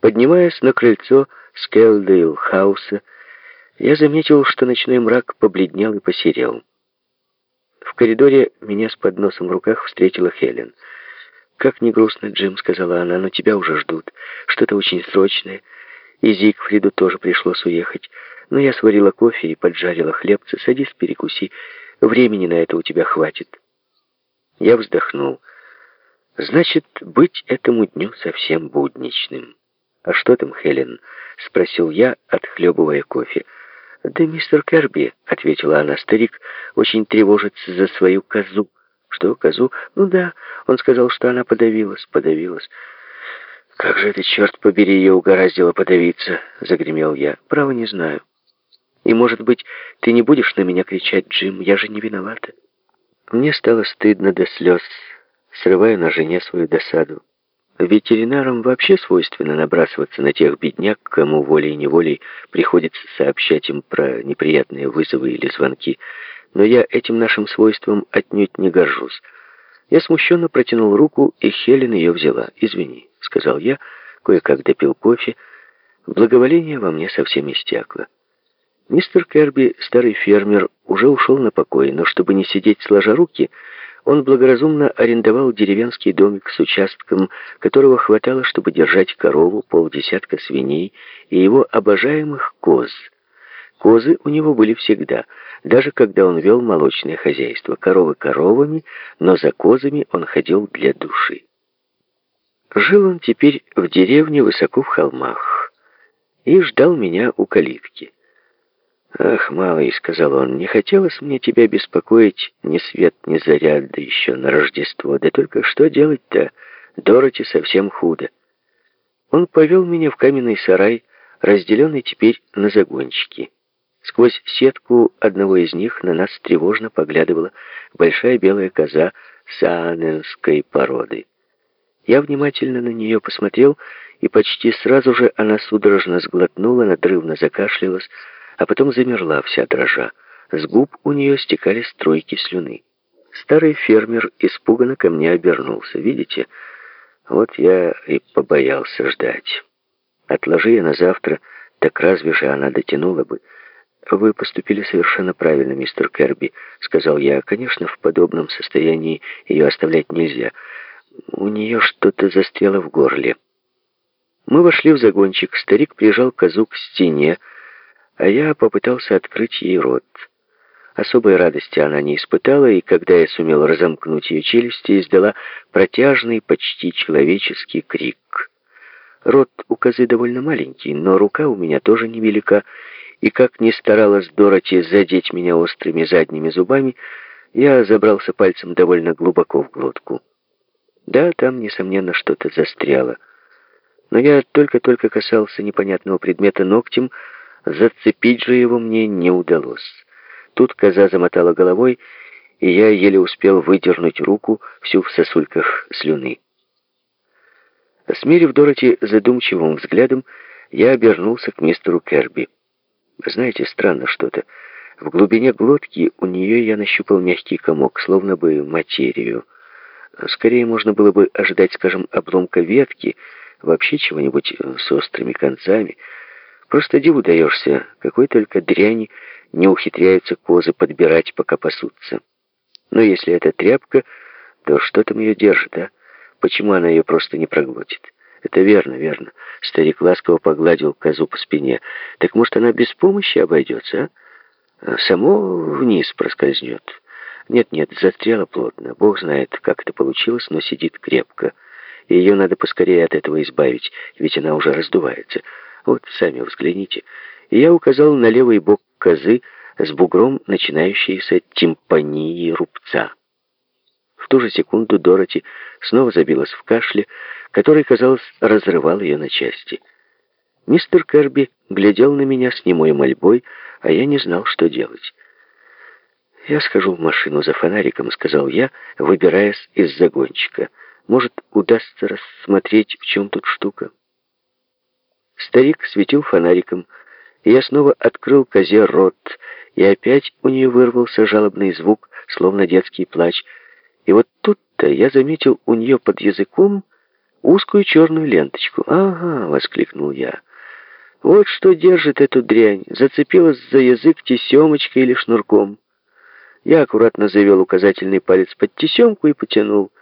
Поднимаясь на крыльцо Скелдейл-хауса, я заметил, что ночной мрак побледнел и посерел. В коридоре меня с подносом в руках встретила Хелен. «Как не грустно, Джим», — сказала она, — «но тебя уже ждут. Что-то очень срочное. И Зигфриду тоже пришлось уехать. Но я сварила кофе и поджарила хлебцы. Садись, перекуси. Времени на это у тебя хватит». Я вздохнул. «Значит, быть этому дню совсем будничным». «А что там, Хелен?» — спросил я, отхлебывая кофе. «Да мистер Керби», — ответила она, — «старик очень тревожится за свою козу». «Что, козу?» «Ну да, он сказал, что она подавилась, подавилась». «Как же это, черт побери, ее угораздило подавиться?» — загремел я. «Право не знаю. И, может быть, ты не будешь на меня кричать, Джим, я же не виновата». Мне стало стыдно до слез, срывая на жене свою досаду. Ветеринарам вообще свойственно набрасываться на тех бедняк, кому волей-неволей приходится сообщать им про неприятные вызовы или звонки. Но я этим нашим свойством отнюдь не горжусь. Я смущенно протянул руку, и Хелен ее взяла. «Извини», — сказал я, кое-как допил кофе. Благоволение во мне совсем истякло. Мистер Керби, старый фермер, уже ушел на покой, но чтобы не сидеть сложа руки, он благоразумно арендовал деревенский домик с участком, которого хватало, чтобы держать корову, полдесятка свиней и его обожаемых коз. Козы у него были всегда, даже когда он вел молочное хозяйство. Коровы коровами, но за козами он ходил для души. Жил он теперь в деревне высоко в холмах и ждал меня у калитки. «Ах, малый», — сказал он, — «не хотелось мне тебя беспокоить ни свет, ни заряд, да еще на Рождество. Да только что делать-то? Дороти совсем худо». Он повел меня в каменный сарай, разделенный теперь на загончики. Сквозь сетку одного из них на нас тревожно поглядывала большая белая коза сааненской породы. Я внимательно на нее посмотрел, и почти сразу же она судорожно сглотнула, надрывно закашлялась, а потом замерла вся дрожа. С губ у нее стекали струйки слюны. Старый фермер испуганно ко мне обернулся. Видите, вот я и побоялся ждать. Отложи я на завтра, так разве же она дотянула бы? «Вы поступили совершенно правильно, мистер Керби», — сказал я. «Конечно, в подобном состоянии ее оставлять нельзя. У нее что-то застряло в горле». Мы вошли в загончик. Старик прижал козу к стене, а я попытался открыть ей рот. Особой радости она не испытала, и когда я сумел разомкнуть ее челюсти, издала протяжный, почти человеческий крик. Рот у козы довольно маленький, но рука у меня тоже невелика, и как ни старалась Дороти задеть меня острыми задними зубами, я забрался пальцем довольно глубоко в глотку. Да, там, несомненно, что-то застряло. Но я только-только касался непонятного предмета ногтем, Зацепить же его мне не удалось. Тут коза замотала головой, и я еле успел выдернуть руку, всю в сосульках слюны. Осмерив Дороти задумчивым взглядом, я обернулся к мистеру Керби. Знаете, странно что-то. В глубине глотки у нее я нащупал мягкий комок, словно бы материю. Скорее можно было бы ожидать, скажем, обломка ветки, вообще чего-нибудь с острыми концами, Просто диву даешься, какой только дряни не ухитряются козы подбирать, пока пасутся. Но если это тряпка, то что там ее держит, а? Почему она ее просто не проглотит? Это верно, верно. Старик ласково погладил козу по спине. Так может, она без помощи обойдется, а? Само вниз проскользнет. Нет-нет, застряла плотно. Бог знает, как это получилось, но сидит крепко. Ее надо поскорее от этого избавить, ведь она уже раздувается. Вот, сами взгляните. И я указал на левый бок козы с бугром начинающейся тимпании рубца. В ту же секунду Дороти снова забилась в кашле, который, казалось, разрывал ее на части. Мистер Керби глядел на меня с немой мольбой, а я не знал, что делать. «Я схожу в машину за фонариком», — сказал я, выбираясь из загончика. «Может, удастся рассмотреть, в чем тут штука?» Старик светил фонариком, и я снова открыл козе рот, и опять у нее вырвался жалобный звук, словно детский плач. И вот тут-то я заметил у нее под языком узкую черную ленточку. «Ага!» — воскликнул я. «Вот что держит эту дрянь! Зацепилась за язык тесемочкой или шнурком!» Я аккуратно завел указательный палец под тесемку и потянул.